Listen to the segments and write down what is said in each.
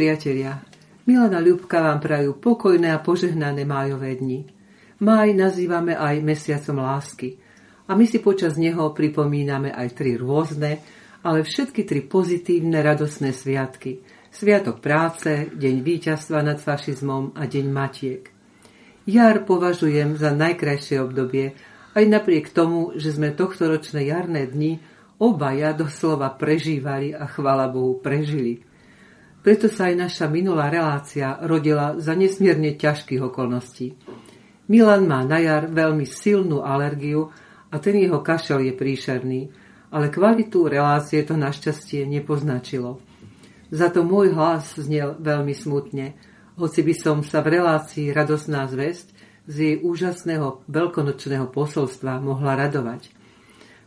priatelia, Milana Ľubka vám prajú pokojné a požehnané májové dni. Máj nazývame aj mesiacom lásky a my si počas neho pripomíname aj tri rôzne, ale všetky tri pozitívne radosné sviatky. Sviatok práce, deň víťazstva nad fašizmom a deň matiek. Jar považujem za najkrajšie obdobie, aj napriek tomu, že sme tohto ročné jarné dni obaja doslova prežívali a chvala Bohu prežili. Preto sa aj naša minulá relácia rodila za nesmierne ťažkých okolností. Milan má na jar veľmi silnú alergiu a ten jeho kašel je príšerný, ale kvalitu relácie to našťastie nepoznačilo. Za to môj hlas znel veľmi smutne, hoci by som sa v relácii Radosná zväzť z jej úžasného veľkonočného posolstva mohla radovať.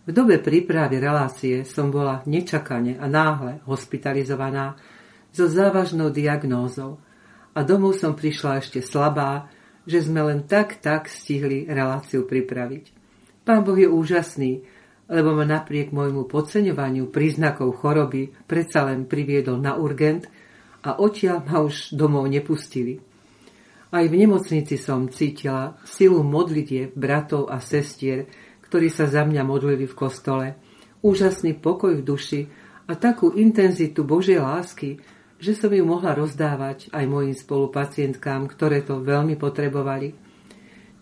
V dobe prípravy relácie som bola nečakane a náhle hospitalizovaná so závažnou diagnózou a domov som prišla ešte slabá, že sme len tak tak stihli reláciu pripraviť. Pán Boh je úžasný, lebo ma napriek môjmu podceňovaniu príznakov choroby predsa len priviedol na urgent a odtiaľ ma už domov nepustili. Aj v nemocnici som cítila silu modlitie bratov a sestier, ktorí sa za mňa modlili v kostole, úžasný pokoj v duši a takú intenzitu Božej lásky, že som ju mohla rozdávať aj mojim spolupacientkám, ktoré to veľmi potrebovali.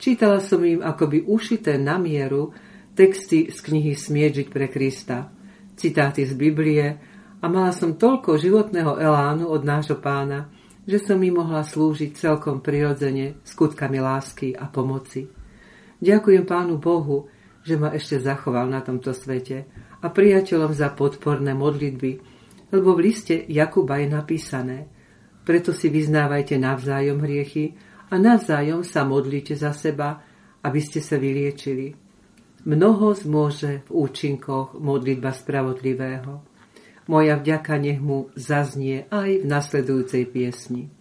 Čítala som im akoby ušité na mieru texty z knihy Smieť pre Krista, citáty z Biblie a mala som toľko životného elánu od nášho pána, že som mi mohla slúžiť celkom prirodzene skutkami lásky a pomoci. Ďakujem pánu Bohu, že ma ešte zachoval na tomto svete a priateľom za podporné modlitby, lebo v liste Jakuba je napísané Preto si vyznávajte navzájom hriechy a navzájom sa modlite za seba, aby ste sa vyliečili. Mnoho zmôže v účinkoch modlitba spravodlivého. Moja vďaka nech mu zaznie aj v nasledujúcej piesni.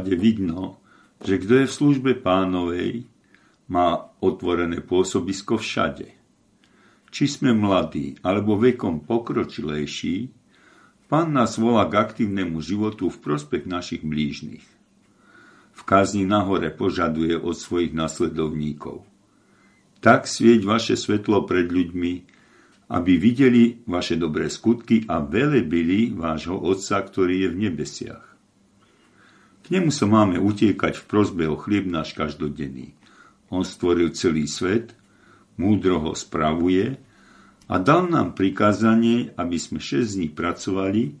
Prípade vidno, že kto je v službe pánovej, má otvorené pôsobisko všade. Či sme mladí alebo vekom pokročilejší, pán nás volá k aktívnemu životu v prospech našich blížnych. V kázni nahore požaduje od svojich nasledovníkov. Tak svieť vaše svetlo pred ľuďmi, aby videli vaše dobré skutky a velebili vášho Otca, ktorý je v nebesiach nemu sa máme utiekať v prozbe o chlieb náš každodenný. On stvoril celý svet, múdro ho spravuje a dal nám prikázanie, aby sme 6 dní pracovali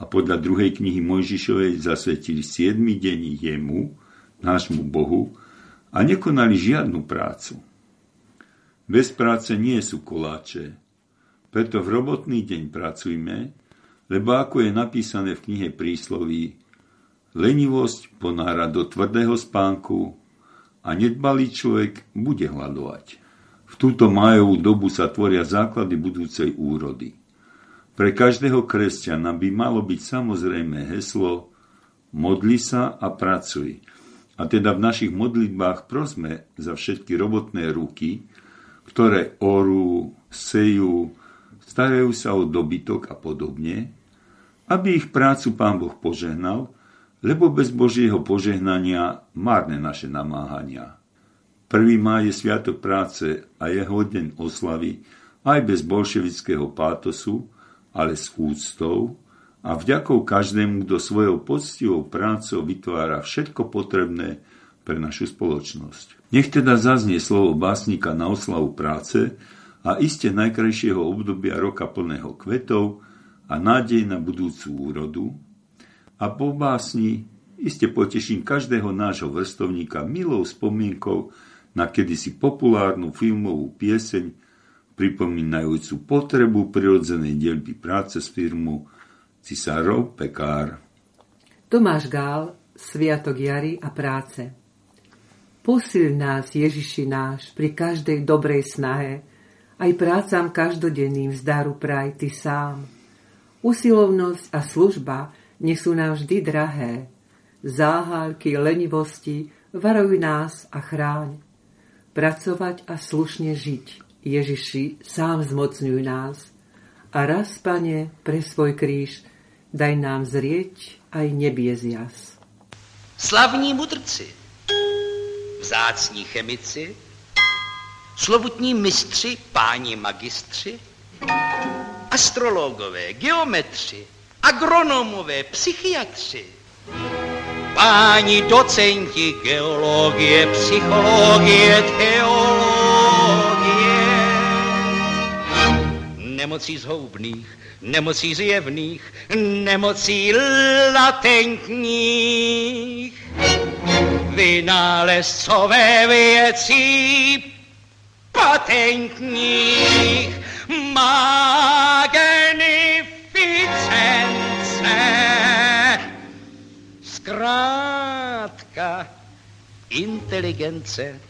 a podľa druhej knihy Mojžišovej zasvetili 7 deň jemu, nášmu Bohu, a nekonali žiadnu prácu. Bez práce nie sú koláče, preto v robotný deň pracujme, lebo ako je napísané v knihe prísloví, Lenivosť ponára do tvrdého spánku a nedbalý človek bude hľadovať. V túto majovú dobu sa tvoria základy budúcej úrody. Pre každého kresťana by malo byť samozrejme heslo modli sa a pracuj. A teda v našich modlitbách prosme za všetky robotné ruky, ktoré orú, sejú, starajú sa o dobytok a podobne, aby ich prácu Pán Boh požehnal – lebo bez Božieho požehnania márne naše namáhania. Prvý má je sviatok práce a jeho deň oslavy aj bez bolševického pátosu, ale s úctou a vďakou každému, kto svojou poctivou prácou vytvára všetko potrebné pre našu spoločnosť. Nech teda zaznie slovo básnika na oslavu práce a iste najkrajšieho obdobia roka plného kvetov a nádej na budúcu úrodu, A po básni iste poteším každého nášho vrstovníka milou spomienkou na kedysi populárnu filmovú pieseň pripomínajúcu potrebu prirodzenej dielby práce s firmu Cisárov Pekár. Tomáš Gál, Sviatok jary a práce. Posil nás, Ježiši náš, pri každej dobrej snahe, aj prácam každodenným zdaru praj Ty sám. Usilovnosť a služba nesú nám vždy drahé. Záhalky, lenivosti, varuj nás a chráň. Pracovať a slušne žiť. Ježiši, sám zmocňuj nás. A raz, pane, pre svoj kríž, daj nám zrieť aj nebiez jas. Slavní mudrci, vzácní chemici, slovutní mistři, páni magistři, astrologové, geometři, agronomové, psychiatři, páni docenti geologie, psychologie, teologie, nemocí zhoubných, nemocí zjevných, nemocí latentních, vynálezcové věcí patentních, inteligence.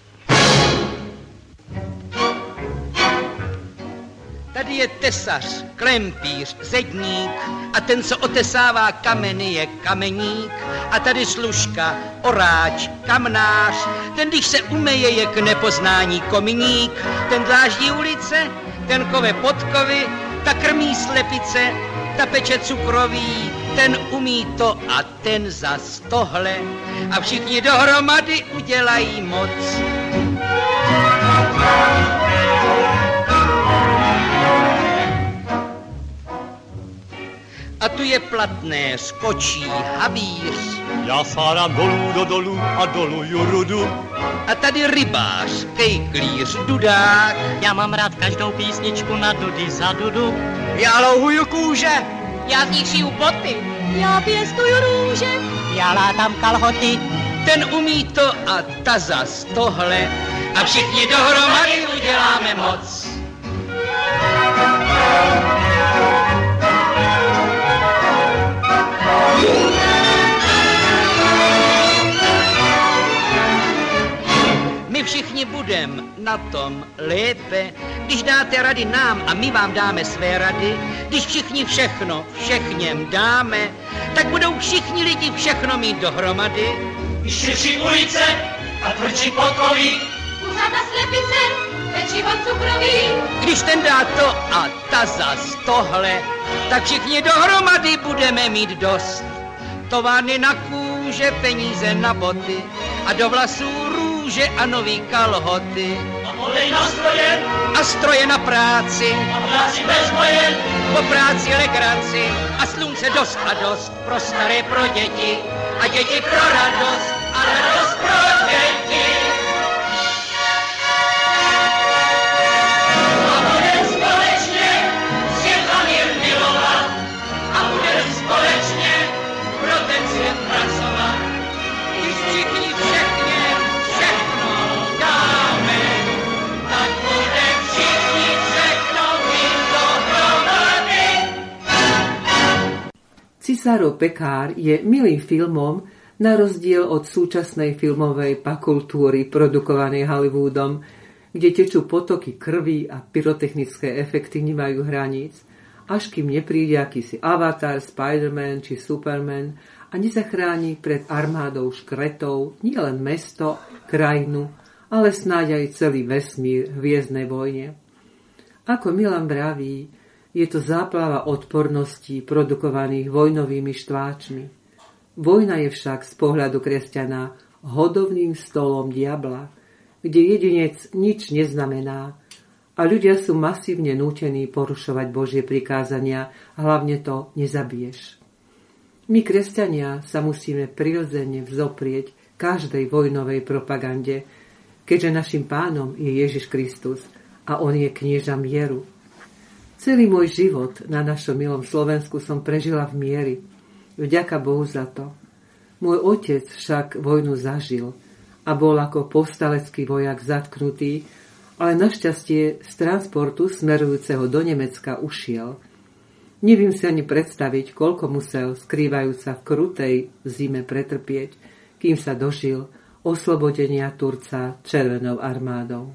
Tady je tesař, klempíř, zedník a ten, co otesává kameny, je kameník. A tady služka, oráč, kamnář, ten, když se umeje, je k nepoznání kominík. Ten dláždí ulice, ten kove podkovy, ta krmí slepice, ta peče cukroví, ten umí to a ten zas tohle. A všichni dohromady udělají moc. A tu je platné, skočí havíř. Já sádám dolů do dolů a doluju rudu. A tady rybář, kejklíř, dudák. Já mám rád každou písničku na dudy za dudu. Já louhuju kůže. Já z nich šiju boty. Já pěstuju růže. Já látám kalhoty. Ten umí to a ta zas tohle. A všichni dohromady uděláme moc. My všichni budem na tom lépe, když dáte rady nám a my vám dáme své rady, když všichni všechno všechněm dáme, tak budou všichni lidi všechno mít dohromady. Širší ulice a tvrdší podkoví, Kuřata slepice, pečivo cukroví, Když ten dá to a ta zas tohle, tak všichni dohromady budeme mít dost. Továrny na kůže, peníze na boty a do vlasů růže a nový kalhoty. a olej na stroje, A stroje na práci, a práci bez boje, po práci legraci. A slunce dost a dost pro staré, pro děti. A děti pro radost. A radost pro děti. Cisárov Pekár je milým filmom na rozdiel od súčasnej filmovej pakultúry produkovanej Hollywoodom, kde tečú potoky krvi a pyrotechnické efekty nemajú hraníc, až kým nepríde akýsi Avatar, Spider-Man či Superman a nezachráni pred armádou škretov nielen mesto, krajinu, ale snáď aj celý vesmír v hviezdnej vojne. Ako Milan vraví, je to záplava odporností produkovaných vojnovými štváčmi. Vojna je však z pohľadu kresťana hodovným stolom diabla, kde jedinec nič neznamená a ľudia sú masívne nútení porušovať Božie prikázania, hlavne to nezabiješ. My, kresťania, sa musíme prirodzene vzoprieť každej vojnovej propagande, keďže našim pánom je Ježiš Kristus a on je knieža mieru. Celý môj život na našom milom Slovensku som prežila v miery Vďaka Bohu za to. Môj otec však vojnu zažil a bol ako povstalecký vojak zatknutý, ale našťastie z transportu smerujúceho do Nemecka ušiel. Neviem si ani predstaviť, koľko musel, skrývajúca v krutej zime pretrpieť, kým sa dožil oslobodenia Turca Červenou armádou.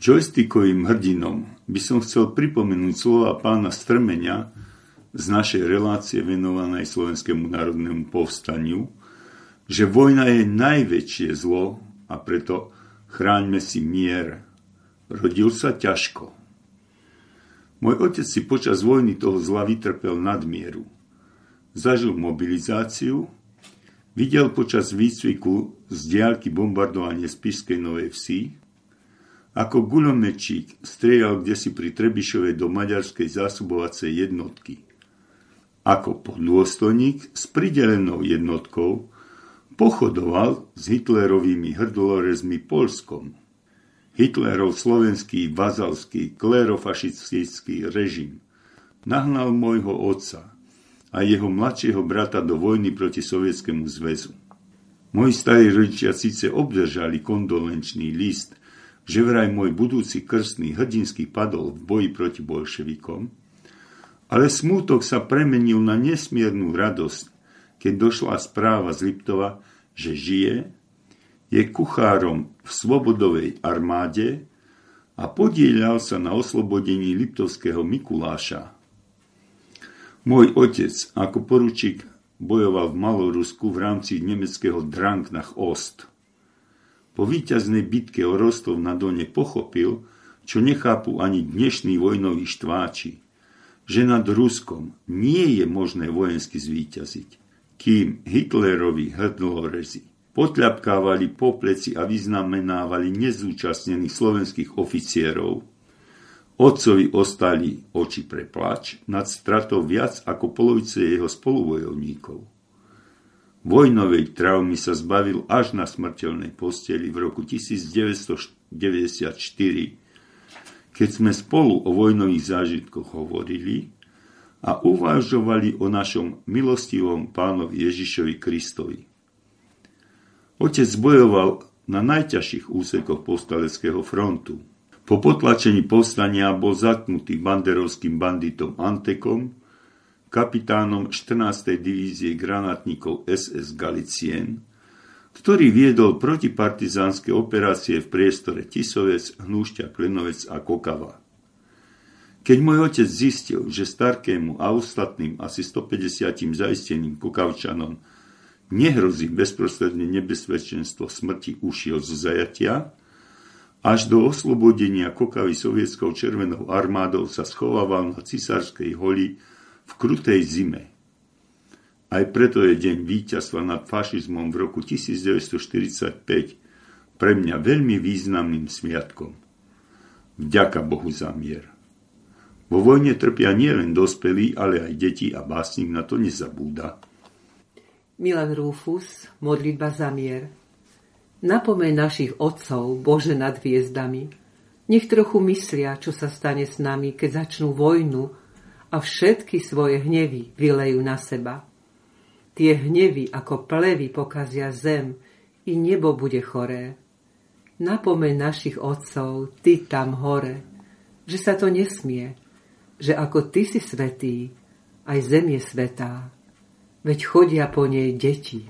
Joystickovým hrdinom by som chcel pripomenúť slova pána Strmenia z našej relácie venovanej Slovenskému národnému povstaniu, že vojna je najväčšie zlo a preto chráňme si mier. Rodil sa ťažko. Môj otec si počas vojny toho zla vytrpel nadmieru. Zažil mobilizáciu, videl počas výcviku z diálky bombardovanie Spišskej Novej Vsi, ako guľomečík strieľal si pri Trebišove do maďarskej zásobovacej jednotky. Ako podôstojník s pridelenou jednotkou pochodoval s Hitlerovými hrdolorezmi Polskom. Hitlerov slovenský vazalský klerofašistický režim nahnal môjho otca a jeho mladšieho brata do vojny proti Sovietskému zväzu. Moji starí rodičia síce obdržali kondolenčný list že vraj môj budúci krstný hrdinský padol v boji proti bolševikom, ale smútok sa premenil na nesmiernu radosť, keď došla správa z Liptova, že žije, je kuchárom v Svobodovej armáde a podielal sa na oslobodení Liptovského Mikuláša. Môj otec ako poručík bojoval v Malorusku v rámci nemeckého Dranknach Ost. Po víťaznej bitke o Rostov na Done pochopil, čo nechápu ani dnešní vojnoví štváči, že nad Ruskom nie je možné vojensky zvíťaziť, kým Hitlerovi hrdlorezi potľapkávali po pleci a vyznamenávali nezúčastnených slovenských oficierov. Otcovi ostali oči pre plač nad stratou viac ako polovice jeho spoluvojovníkov. Vojnovej traumy sa zbavil až na smrteľnej posteli v roku 1994, keď sme spolu o vojnových zážitkoch hovorili a uvažovali o našom milostivom pánovi Ježišovi Kristovi. Otec bojoval na najťažších úsekoch povstaleckého frontu. Po potlačení povstania bol zatknutý banderovským banditom Antekom kapitánom 14. divízie granátnikov SS Galicien, ktorý viedol protipartizánske operácie v priestore Tisovec, Hnúšťa, Klenovec a Kokava. Keď môj otec zistil, že Starkému a ostatným asi 150 zaisteným Kokavčanom nehrozí bezprostredne nebezpečenstvo smrti, ušiel zo zajatia, až do oslobodenia Kokavy sovietskou červenou armádou sa schovával na cisárskej holi v krutej zime. Aj preto je deň víťazstva nad fašizmom v roku 1945 pre mňa veľmi významným sviatkom. Vďaka Bohu za mier. Vo vojne trpia nielen dospelí, ale aj deti a básnik na to nezabúda. Milan Rufus, modlitba za mier. Napomeň našich otcov, Bože nad hviezdami. Nech trochu myslia, čo sa stane s nami, keď začnú vojnu a všetky svoje hnevy vylejú na seba. Tie hnevy ako plevy pokazia zem i nebo bude choré. Napomeň našich otcov, ty tam hore, že sa to nesmie, že ako ty si svetý, aj zem je svetá, veď chodia po nej deti.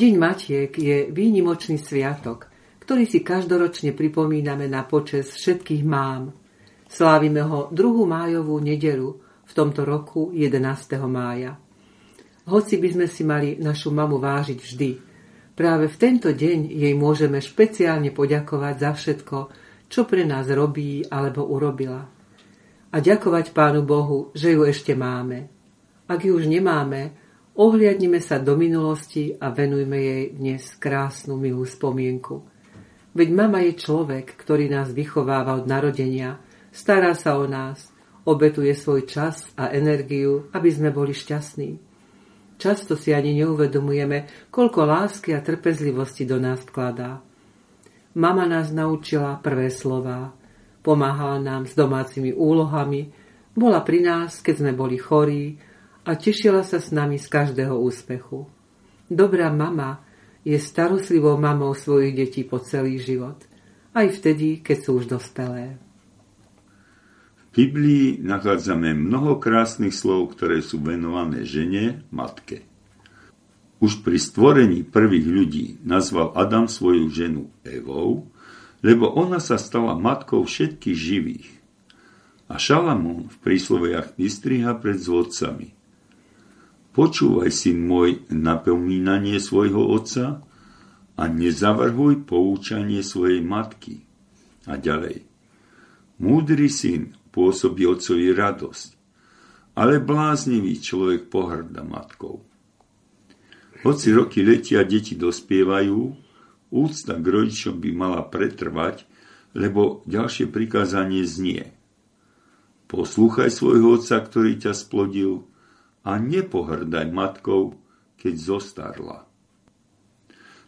Deň Matiek je výnimočný sviatok, ktorý si každoročne pripomíname na počes všetkých mám. Slávime ho 2. májovú nedelu, v tomto roku 11. mája. Hoci by sme si mali našu mamu vážiť vždy, práve v tento deň jej môžeme špeciálne poďakovať za všetko, čo pre nás robí alebo urobila. A ďakovať Pánu Bohu, že ju ešte máme. Ak ju už nemáme, ohliadnime sa do minulosti a venujme jej dnes krásnu milú spomienku. Veď mama je človek, ktorý nás vychováva od narodenia, stará sa o nás, obetuje svoj čas a energiu, aby sme boli šťastní. Často si ani neuvedomujeme, koľko lásky a trpezlivosti do nás vkladá. Mama nás naučila prvé slová, pomáhala nám s domácimi úlohami, bola pri nás, keď sme boli chorí a tešila sa s nami z každého úspechu. Dobrá mama je starostlivou mamou svojich detí po celý život, aj vtedy, keď sú už dospelé. V Biblii nachádzame mnoho krásnych slov, ktoré sú venované žene, matke. Už pri stvorení prvých ľudí nazval Adam svoju ženu Evou, lebo ona sa stala matkou všetkých živých. A Šalamún v prísloviach vystriha pred zvodcami. Počúvaj, syn môj, napomínanie svojho otca a nezavrhuj poučanie svojej matky. A ďalej. Múdry syn pôsobí otcovi radosť, ale bláznivý človek pohrda matkou. Hoci roky letia deti dospievajú, úcta k rodičom by mala pretrvať, lebo ďalšie prikázanie znie. Poslúchaj svojho otca, ktorý ťa splodil a nepohrdaj matkou, keď zostarla.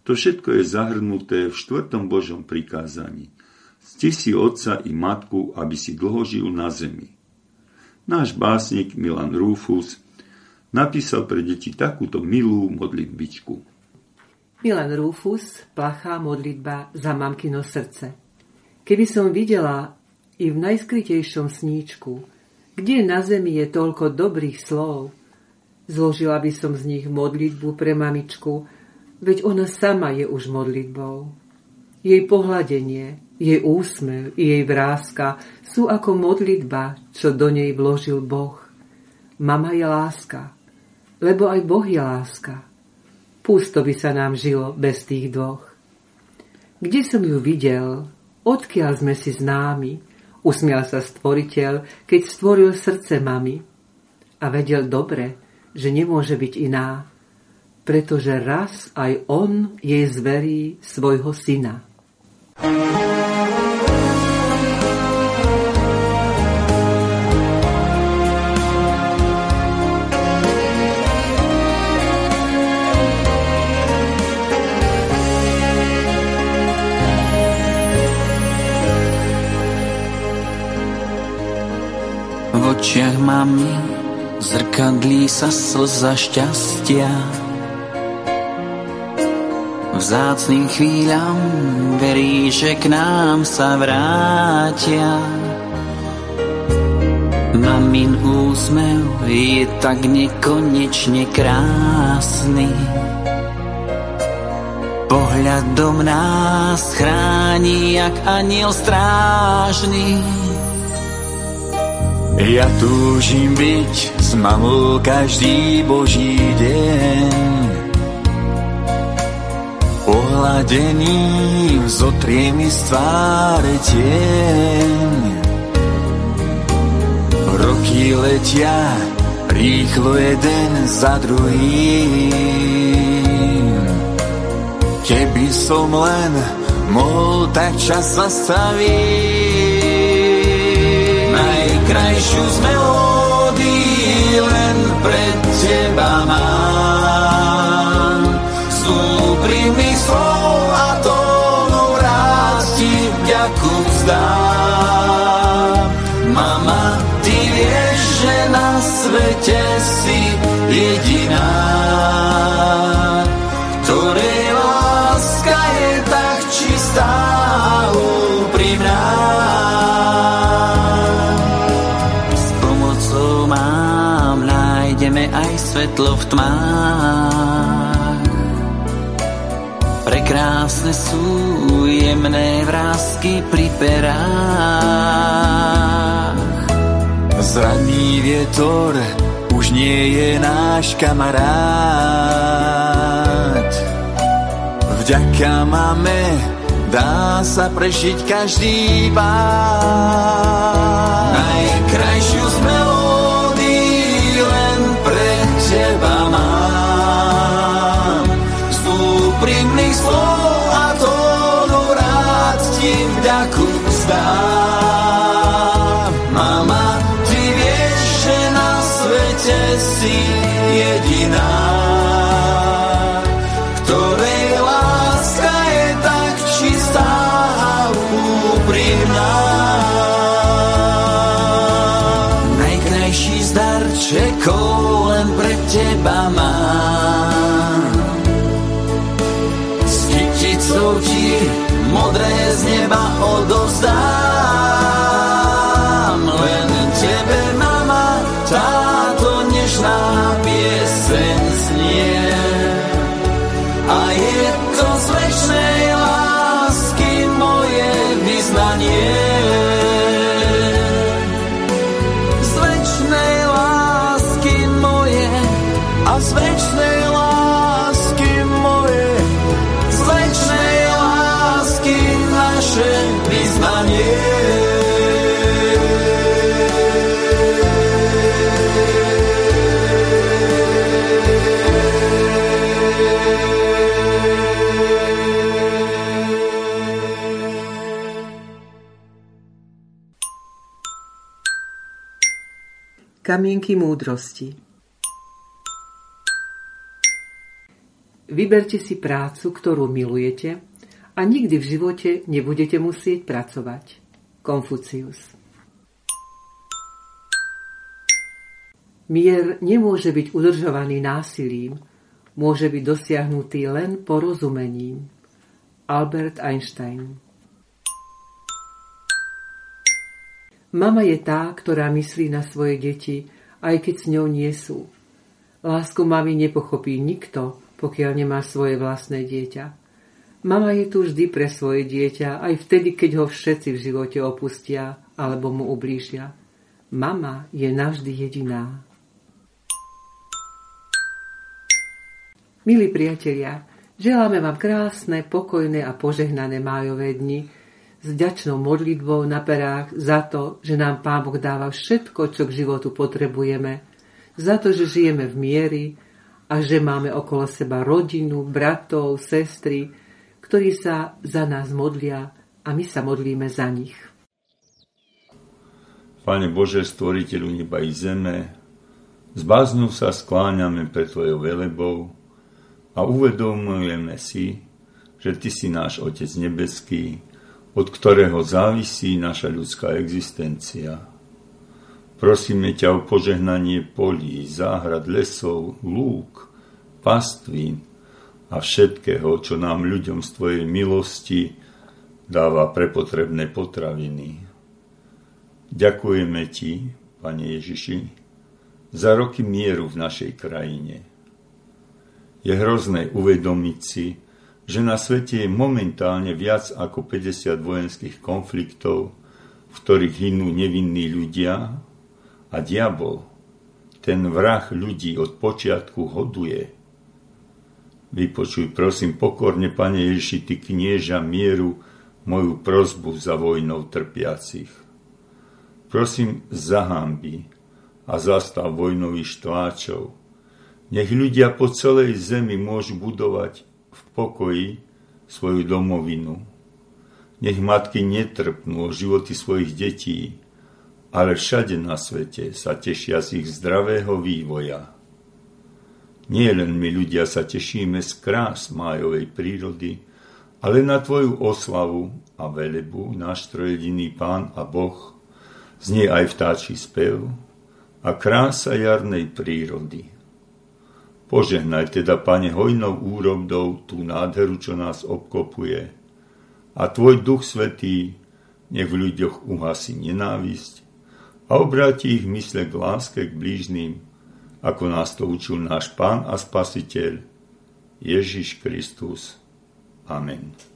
To všetko je zahrnuté v štvrtom Božom prikázaní – Cti si otca i matku, aby si dlho žil na zemi. Náš básnik Milan Rufus napísal pre deti takúto milú modlitbičku. Milan Rufus, plachá modlitba za mamkino srdce. Keby som videla i v najskrytejšom sníčku, kde na zemi je toľko dobrých slov, zložila by som z nich modlitbu pre mamičku, veď ona sama je už modlitbou. Jej pohľadenie, jej úsmev i jej vrázka sú ako modlitba, čo do nej vložil Boh. Mama je láska, lebo aj Boh je láska. Pusto by sa nám žilo bez tých dvoch. Kde som ju videl, odkiaľ sme si známi, usmial sa stvoriteľ, keď stvoril srdce mami. A vedel dobre, že nemôže byť iná, pretože raz aj on jej zverí svojho syna. očiach mami zrkadlí sa slza šťastia. Vzácným chvíľam verí, že k nám sa vrátia. Mamin úsmev je tak nekonečne krásny. Pohľadom nás chráni, jak aniel strážny. Ja túžim byť s mamou každý boží deň. Pohladením zotrie mi z tváre tieň. Roky letia rýchlo jeden za druhým. Keby som len mohol tak čas zastaviť, najkrajšiu z melódií len pred teba mám. Sú jemné vrázky pri perách. Zraný vietor už nie je náš kamarát. Vďaka máme dá sa prežiť každý pár. Najkrajšiu z Kamienky múdrosti Vyberte si prácu, ktorú milujete a nikdy v živote nebudete musieť pracovať. Konfucius Mier nemôže byť udržovaný násilím, môže byť dosiahnutý len porozumením. Albert Einstein Mama je tá, ktorá myslí na svoje deti, aj keď s ňou nie sú. Lásku mami nepochopí nikto, pokiaľ nemá svoje vlastné dieťa. Mama je tu vždy pre svoje dieťa, aj vtedy, keď ho všetci v živote opustia alebo mu ublížia. Mama je navždy jediná. Milí priatelia, želáme vám krásne, pokojné a požehnané májové dni, s ďačnou modlitbou na perách za to, že nám Pán Boh dáva všetko, čo k životu potrebujeme, za to, že žijeme v miery a že máme okolo seba rodinu, bratov, sestry, ktorí sa za nás modlia a my sa modlíme za nich. Pane Bože, stvoriteľu neba i zeme, z báznu sa skláňame pre Tvojou velebou a uvedomujeme si, že Ty si náš Otec nebeský, od ktorého závisí naša ľudská existencia. Prosíme ťa o požehnanie polí, záhrad, lesov, lúk, pastvín a všetkého, čo nám ľuďom z Tvojej milosti dáva prepotrebné potraviny. Ďakujeme Ti, Pane Ježiši, za roky mieru v našej krajine. Je hrozné uvedomiť si, že na svete je momentálne viac ako 50 vojenských konfliktov, v ktorých hynú nevinní ľudia a diabol, ten vrah ľudí od počiatku hoduje. Vypočuj prosím pokorne, Pane Ježiši, Ty knieža mieru, moju prozbu za vojnou trpiacich. Prosím, zahambi a zastav vojnových štváčov. Nech ľudia po celej zemi môžu budovať v pokoji svoju domovinu. Nech matky netrpnú o životy svojich detí, ale všade na svete sa tešia z ich zdravého vývoja. Nie len my ľudia sa tešíme z krás májovej prírody, ale na Tvoju oslavu a velebu náš trojediný Pán a Boh znie aj vtáči spev a krása jarnej prírody. Požehnaj teda, Pane, hojnou úrodou tú nádheru, čo nás obkopuje. A Tvoj Duch Svetý nech v ľuďoch uhasí nenávisť a obráti ich mysle k láske k blížným, ako nás to učil náš Pán a Spasiteľ, Ježiš Kristus. Amen.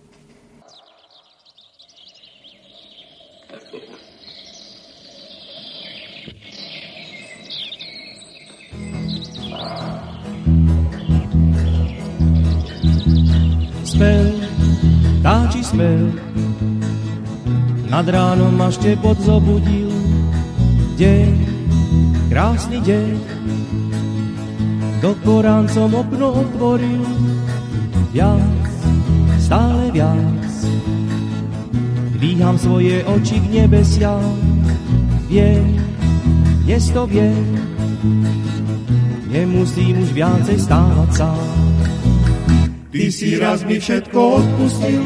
Spel, nad ránom ma štepot zobudil. Deň, krásny deň, do koráncom okno otvoril. Viac, stále viac, dvíham svoje oči k nebesiam. Viem, dnes to viem, nemusím už viacej stávať sám. Ty si raz mi všetko odpustil,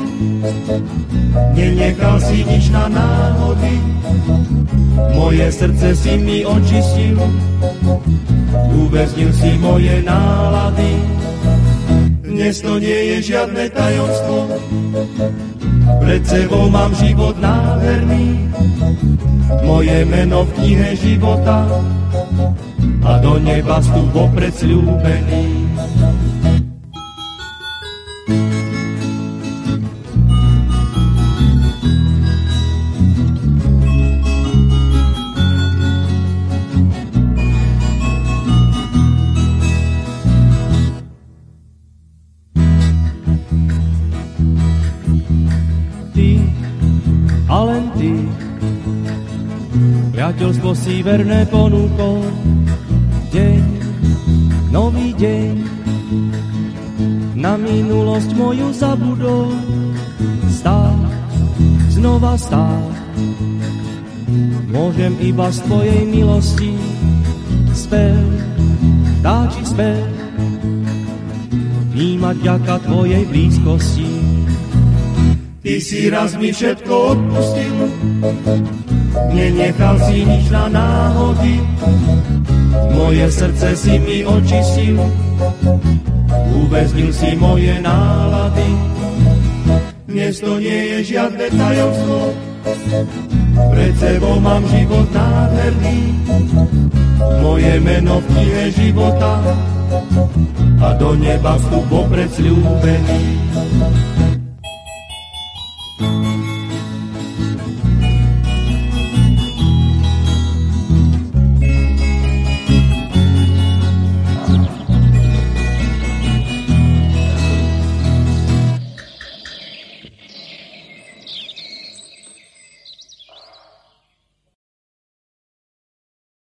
nenechal si nič na náhody. Moje srdce si mi očistil, uväznil si moje nálady. Dnes to nie je žiadne tajomstvo, pred sebou mám život nádherný, moje meno v knihe života a do neba vstup vopred sľúbený. Si verné ponúkol. Deň, nový deň, na minulosť moju zabudol. Stáť, znova stáť, môžem iba z tvojej milosti. Spev, dáči spev, vnímať ďaka tvojej blízkosti. Ty si raz mi všetko odpustil, nenechal si nič na náhody. Moje srdce si mi očistil, uväznil si moje nálady. Dnes to nie je žiadne tajomstvo, pred sebou mám život nádherný. Moje meno v knihe života a do neba vstup opred sľúbený.